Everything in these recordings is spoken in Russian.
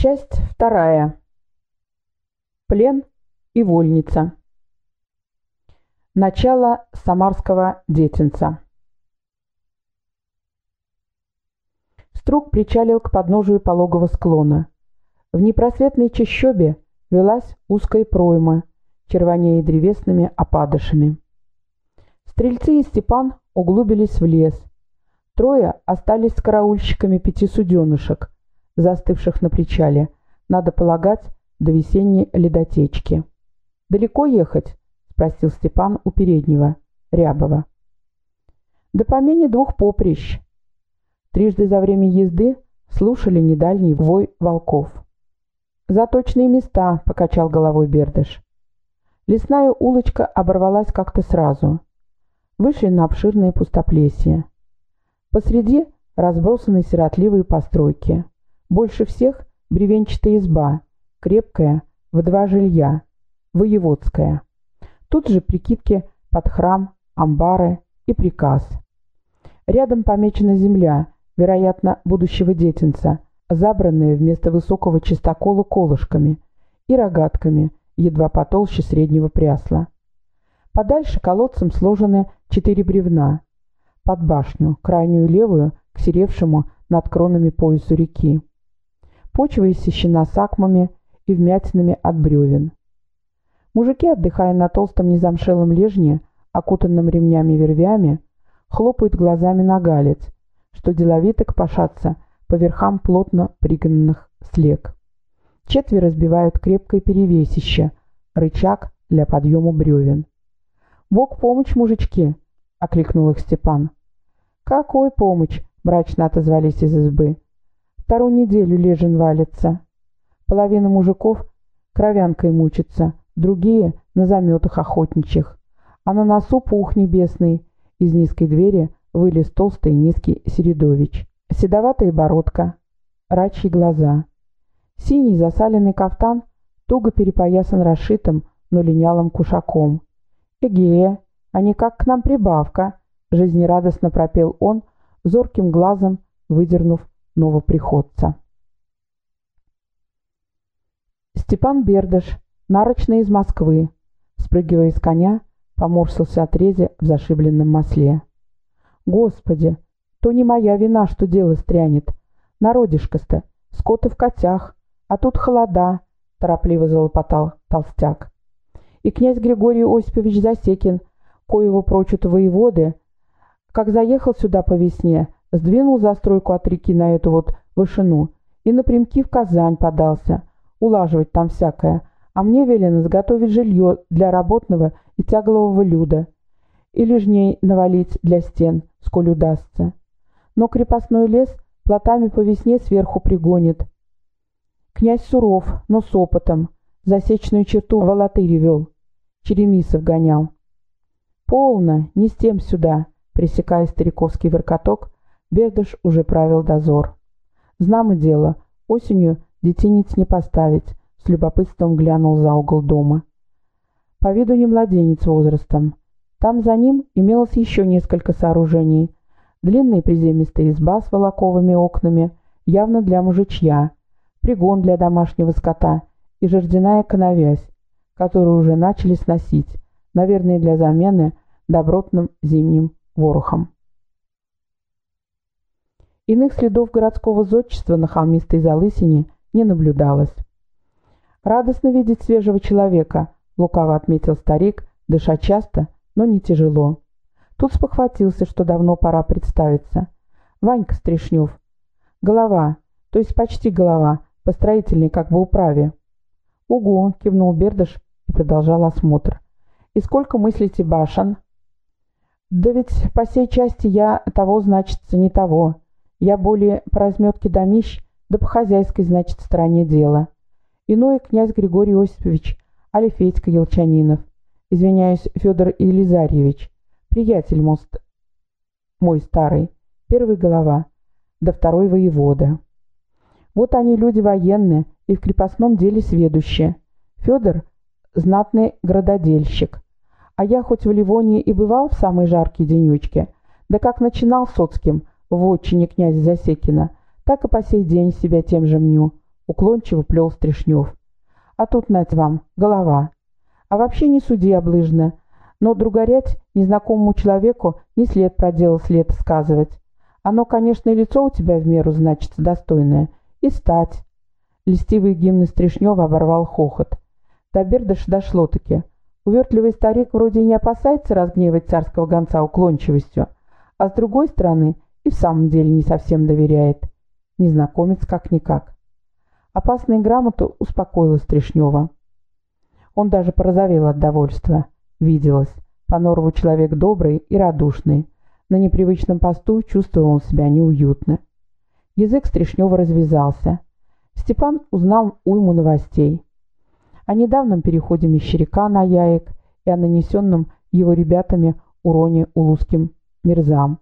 Часть вторая. Плен и вольница. Начало самарского детинца. Струк причалил к подножию пологого склона. В непросветной чащобе велась узкая пройма, червонея древесными опадышами. Стрельцы и Степан углубились в лес. Трое остались с караульщиками пяти суденышек – застывших на причале, надо полагать, до весенней ледотечки. «Далеко ехать?» — спросил Степан у переднего, Рябова. «Да по менее двух поприщ». Трижды за время езды слушали недальний вой волков. «За точные места», — покачал головой Бердыш. Лесная улочка оборвалась как-то сразу. Вышли на обширное пустоплесье. Посреди разбросаны сиротливые постройки. Больше всех бревенчатая изба, крепкая, в два жилья, воеводская. Тут же прикидки под храм, амбары и приказ. Рядом помечена земля, вероятно, будущего детинца, забранная вместо высокого чистокола колышками и рогатками, едва потолще среднего прясла. Подальше колодцем сложены четыре бревна. Под башню, крайнюю левую, к серевшему над кронами поясу реки. Почва иссечена сакмами и вмятинами от бревен. Мужики, отдыхая на толстом незамшелом лежне, окутанном ремнями-вервями, хлопают глазами на галец, что деловито кпошатся по верхам плотно пригнанных слег. Четверо разбивают крепкое перевесище, рычаг для подъема бревен. «Бог помощь, мужички!» — окликнул их Степан. «Какой помощь?» — мрачно отозвались из избы. Вторую неделю лежен валится. Половина мужиков кровянкой мучится, другие на заметах охотничьих. А на носу пух небесный. Из низкой двери вылез толстый низкий Середович. Седоватая бородка, рачьи глаза. Синий засаленный кафтан туго перепоясан расшитым, но линялым кушаком. «Эгея, а не как к нам прибавка!» — жизнерадостно пропел он, зорким глазом выдернув новоприходца. Степан Бердыш, нарочный из Москвы, спрыгивая с коня, поморщился от рези в зашибленном масле. «Господи, то не моя вина, что дело стрянет. Народишко-то, скоты в котях, а тут холода», — торопливо залопотал толстяк. И князь Григорий Осипович Засекин, коего прочут воеводы, как заехал сюда по весне, Сдвинул застройку от реки на эту вот вышину и напрямки в Казань подался, улаживать там всякое, а мне велено заготовить жилье для работного и тяглового люда и лежней навалить для стен, сколь удастся. Но крепостной лес плотами по весне сверху пригонит. Князь суров, но с опытом, засечную черту в Алатыре вел, черемисов гонял. «Полно, не с тем сюда», — пресекая стариковский воркоток, Бердыш уже правил дозор. Знамо дело, осенью детинец не поставить, с любопытством глянул за угол дома. По виду не младенец возрастом. Там за ним имелось еще несколько сооружений. Длинная приземистая изба с волоковыми окнами, явно для мужичья, пригон для домашнего скота и жердяная коновязь, которую уже начали сносить, наверное, для замены добротным зимним ворохом. Иных следов городского зодчества на холмистой залысине не наблюдалось. «Радостно видеть свежего человека», — лукаво отметил старик, дыша часто, но не тяжело. Тут спохватился, что давно пора представиться. «Ванька Стришнев. Голова, то есть почти голова, по строительной как бы управе». «Угу», — кивнул Бердыш и продолжал осмотр. «И сколько мыслите башен?» «Да ведь по сей части я того, значится, не того. Я более по разметке домищ, да по хозяйской, значит, стороне дела. Иной князь Григорий Осипович, Алифейтько Елчанинов. Извиняюсь, Федор Елизарьевич. Приятель мост мой старый. Первый голова, да второй воевода. Вот они люди военные и в крепостном деле сведущие. Федор — знатный градодельщик. А я хоть в Ливонии и бывал в самые жаркие денечки, да как начинал соцким — в отчине князя Засекина, так и по сей день себя тем же мню. уклончиво плел Стришнев. А тут, нать вам, голова. А вообще не суди облыжно, но другорять незнакомому человеку не след проделал след сказывать. Оно, конечно, и лицо у тебя в меру значится достойное, и стать. Листивый гимн Стришнева оборвал хохот. До Бердыша дошло-таки. Увертливый старик вроде не опасается разгневать царского гонца уклончивостью, а с другой стороны и в самом деле не совсем доверяет. Незнакомец как-никак. Опасная грамота успокоила Стришнева. Он даже порозовел от довольства. Виделось. По норову человек добрый и радушный. На непривычном посту чувствовал он себя неуютно. Язык Стришнева развязался. Степан узнал уйму новостей. О недавнем переходе Мещеряка на Яек и о нанесенном его ребятами уроне улузским мерзам.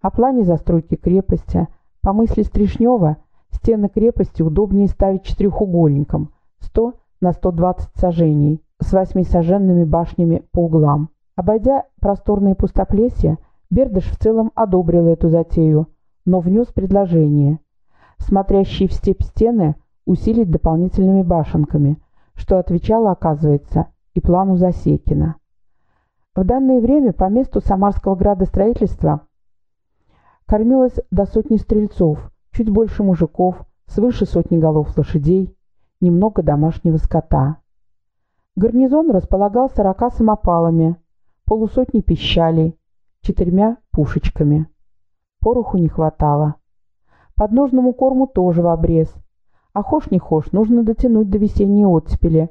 О плане застройки крепости. По мысли Стришнева, стены крепости удобнее ставить четырехугольником, 100 на 120 сажений, с восьмисаженными башнями по углам. Обойдя просторные пустоплесья, Бердыш в целом одобрил эту затею, но внес предложение. Смотрящие в степь стены усилить дополнительными башенками – что отвечало, оказывается, и плану Засекина. В данное время по месту Самарского градостроительства кормилось до сотни стрельцов, чуть больше мужиков, свыше сотни голов лошадей, немного домашнего скота. Гарнизон располагал сорока самопалами, полусотни пищалей, четырьмя пушечками. Пороху не хватало. Подножному корму тоже в обрез – а хошь не хошь, нужно дотянуть до весенней оттепели,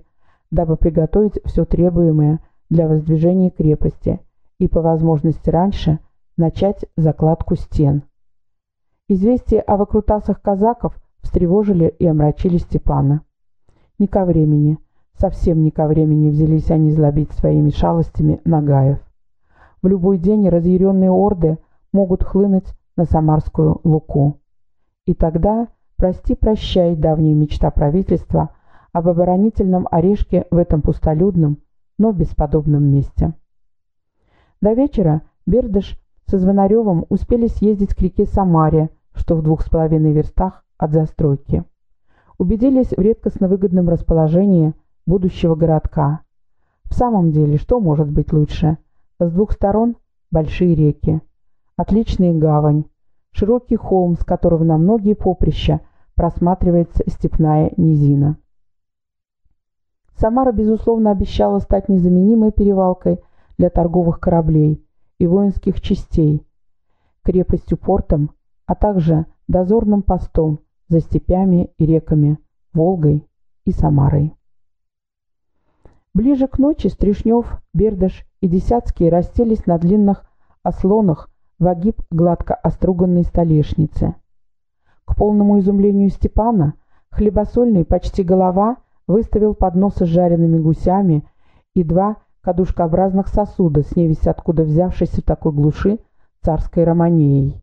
дабы приготовить все требуемое для воздвижения крепости и, по возможности раньше, начать закладку стен. Известия о выкрутасах казаков встревожили и омрачили Степана. Не ко времени, совсем не ко времени взялись они злобить своими шалостями Нагаев. В любой день разъяренные орды могут хлынуть на Самарскую Луку. И тогда Прости-прощай, давняя мечта правительства об оборонительном орешке в этом пустолюдном, но бесподобном месте. До вечера Бердыш со Звонаревым успели съездить к реке Самаре, что в двух с половиной верстах от застройки. Убедились в редкостно выгодном расположении будущего городка. В самом деле, что может быть лучше? С двух сторон большие реки, отличная гавань, широкий холм, с которого на многие поприща просматривается степная низина. Самара, безусловно, обещала стать незаменимой перевалкой для торговых кораблей и воинских частей, крепостью-портом, а также дозорным постом за степями и реками Волгой и Самарой. Ближе к ночи Стришнев, Бердыш и Десятский расселись на длинных ослонах в огиб гладко оструганной столешницы – к полному изумлению Степана хлебосольный почти голова выставил подносы с жареными гусями и два кадушкообразных сосуда с невесть откуда взявшейся в такой глуши царской романеей.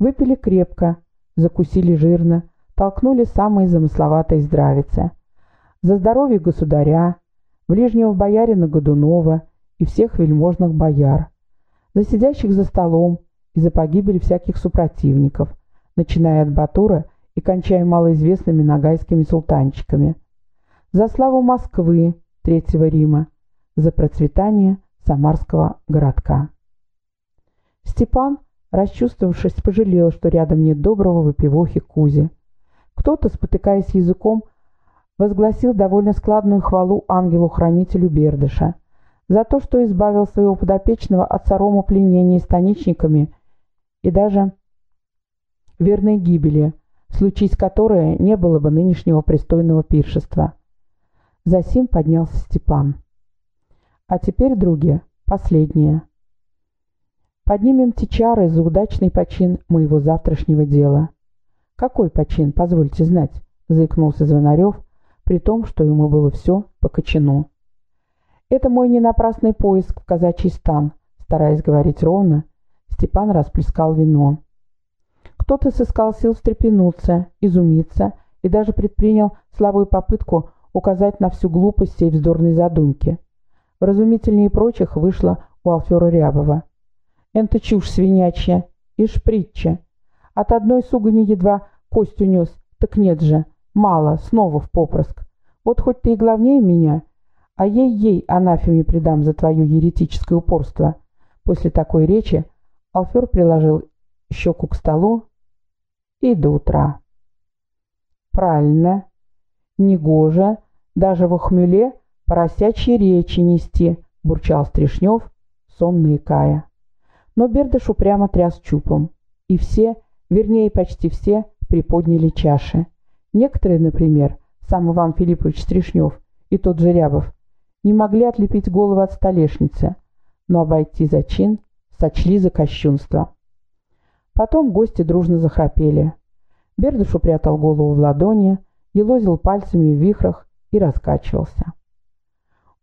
Выпили крепко, закусили жирно, толкнули самые замысловатые здравицы. За здоровье государя, ближнего боярина Годунова и всех вельможных бояр, за сидящих за столом и за погибель всяких супротивников, начиная от Батура и кончая малоизвестными нагайскими султанчиками. За славу Москвы, Третьего Рима, за процветание Самарского городка. Степан, расчувствовавшись, пожалел, что рядом нет доброго выпивохи Кузи. Кто-то, спотыкаясь языком, возгласил довольно складную хвалу ангелу-хранителю Бердыша за то, что избавил своего подопечного от сорома пленения станичниками и даже верной гибели, случись которой не было бы нынешнего пристойного пиршества. Засим поднялся Степан. А теперь, други, последнее. Поднимем течары за удачный почин моего завтрашнего дела. Какой почин, позвольте знать, заикнулся Звонарев, при том, что ему было все по кочану. Это мой ненапрасный поиск в казачий стан, стараясь говорить ровно, Степан расплескал вино. Кто-то сыскал сил встрепенуться, изумиться и даже предпринял слабую попытку указать на всю глупость сей вздорной задумки. Вразумительнее прочих вышла у Алфера Рябова. «Это чушь свинячья и шпритча. От одной сугани едва кость унес, так нет же. Мало, снова в попрыск. Вот хоть ты и главнее меня, а ей-ей анафеме предам за твое еретическое упорство. После такой речи Алфер приложил щеку к столу и до утра. Правильно, негоже, даже в охмеле поросячьи речи нести, бурчал Стришнев, сонно икая. Но Бердыш упрямо тряс чупом, и все, вернее почти все, приподняли чаши. Некоторые, например, сам Иван Филиппович Стришнев и тот же Рябов, не могли отлепить голову от столешницы, но обойти зачин сочли за кощунство. Потом гости дружно захрапели. Бердыш упрятал голову в ладони, елозил пальцами в вихрах и раскачивался.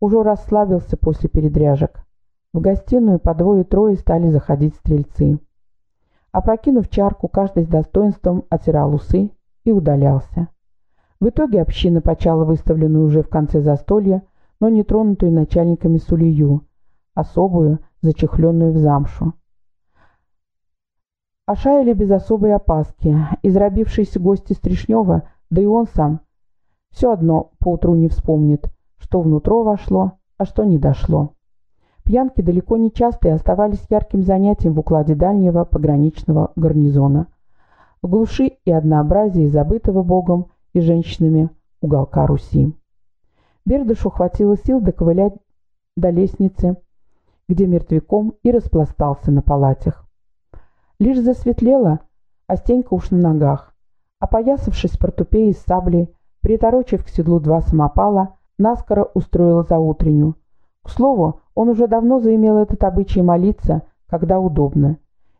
Уже расслабился после передряжек. В гостиную по двое-трое стали заходить стрельцы. Опрокинув чарку, каждый с достоинством отирал усы и удалялся. В итоге община почала выставленную уже в конце застолья, но не тронутую начальниками сулию, особую, зачехленную в замшу. Ошаяли без особой опаски. Израбившиеся гости Стришнева, да и он сам, все одно поутру не вспомнит, что внутрь вошло, а что не дошло. Пьянки далеко не часто и оставались ярким занятием в укладе дальнего пограничного гарнизона. В глуши и однообразии забытого Богом и женщинами уголка Руси. Бердышу хватило сил доковылять до лестницы, где мертвяком и распластался на палатях. Лишь засветлело, а Стенька уж на ногах. Опоясавшись портупеей с саблей, приторочив к седлу два самопала, наскоро устроил заутренню. К слову, он уже давно заимел этот обычай молиться, когда удобно,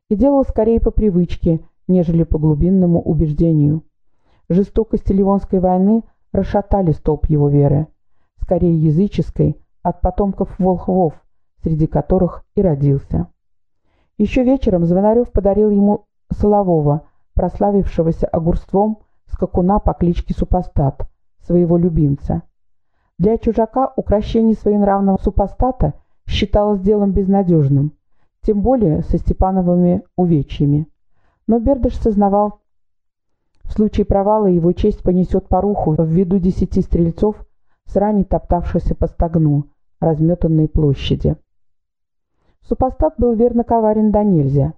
и делал скорее по привычке, нежели по глубинному убеждению. Жестокости Ливонской войны расшатали столб его веры, скорее языческой, от потомков волхвов, среди которых и родился. Еще вечером Звонарев подарил ему Солового, прославившегося огурством скакуна по кличке Супостат, своего любимца. Для чужака укращение своенравного супостата считалось делом безнадежным, тем более со Степановыми увечьями. Но Бердыш сознавал, в случае провала его честь понесет поруху в виду десяти стрельцов с ранее топтавшихся по стогну, разметанной площади. Супостат был верно коварен до нельзя.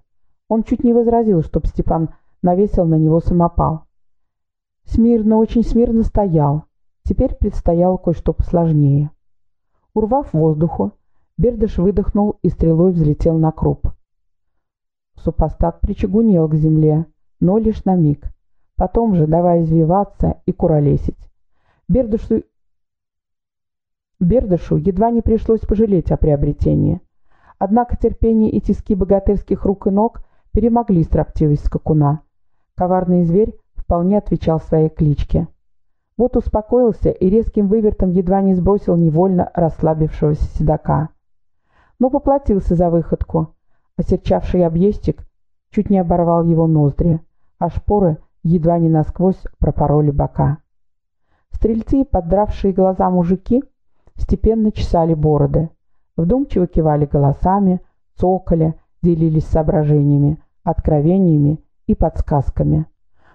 Он чуть не возразил, чтоб Степан навесил на него самопал. Смирно, очень смирно стоял. Теперь предстояло кое-что посложнее. Урвав воздуху, Бердыш выдохнул и стрелой взлетел на круп. Супостат причегунел к земле, но лишь на миг. Потом же, давая извиваться и куролесить. Бердышу... Бердышу едва не пришлось пожалеть о приобретении. Однако терпение и тиски богатырских рук и ног перемогли строптивость скакуна. Коварный зверь вполне отвечал своей кличке. Вот успокоился и резким вывертом едва не сбросил невольно расслабившегося седока. Но поплатился за выходку. Осерчавший объездчик чуть не оборвал его ноздри, а шпоры едва не насквозь пропороли бока. Стрельцы, поддравшие глаза мужики, степенно чесали бороды вдумчиво кивали голосами, цокали, делились соображениями, откровениями и подсказками.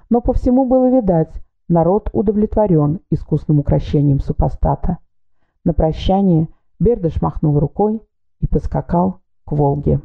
Но по всему было видать, народ удовлетворен искусным украшением супостата. На прощание Бердыш махнул рукой и поскакал к Волге.